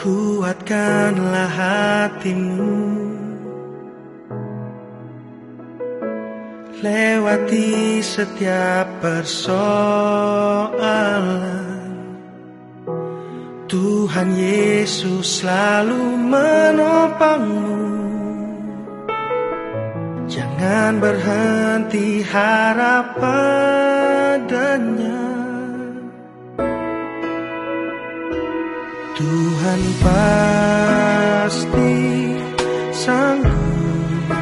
Kuatkanlah hatimu. Lewati setiap persoalan. Tuhan Yesus selalu menopangmu. Jangan berhenti harap padanya. Tuhan pasti sanggup.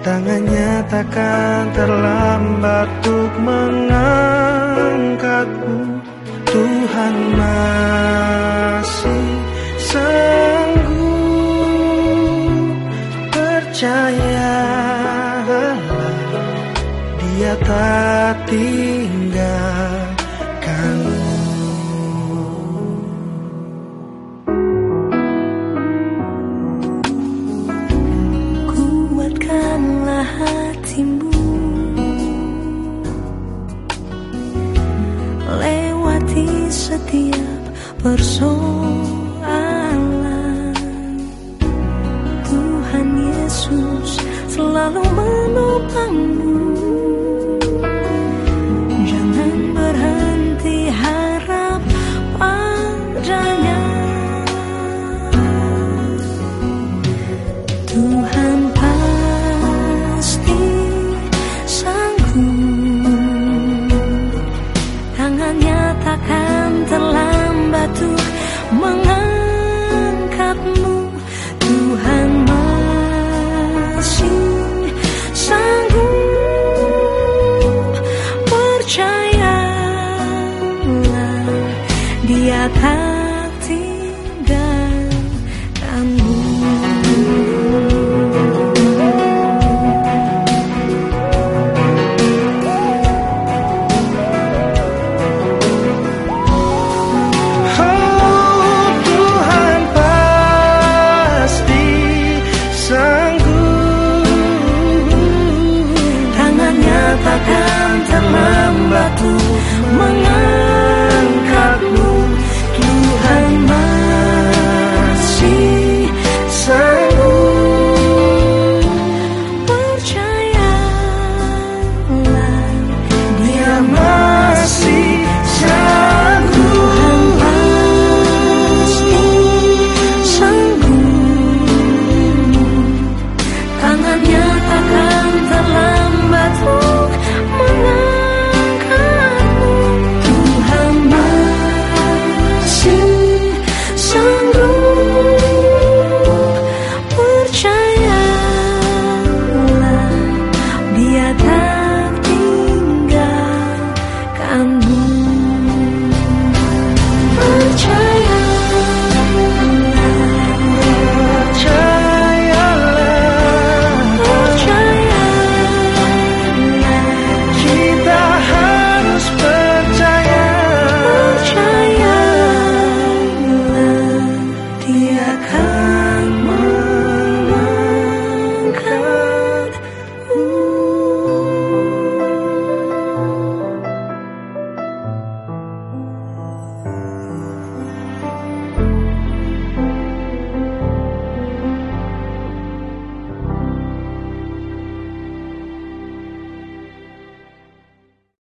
Tangannya takkan terlambat untuk mengangkatmu Tuhan masih sanggup. Percayalah Dia tak tinggalkanmu hatimu. Lewati setiap persoalan. Tuhan Yesus selalu menopangmu tak tinggalkanmu Oh Tuhan pasti sanggup. Tangannya takkan terlambat mengangkatmu Here comes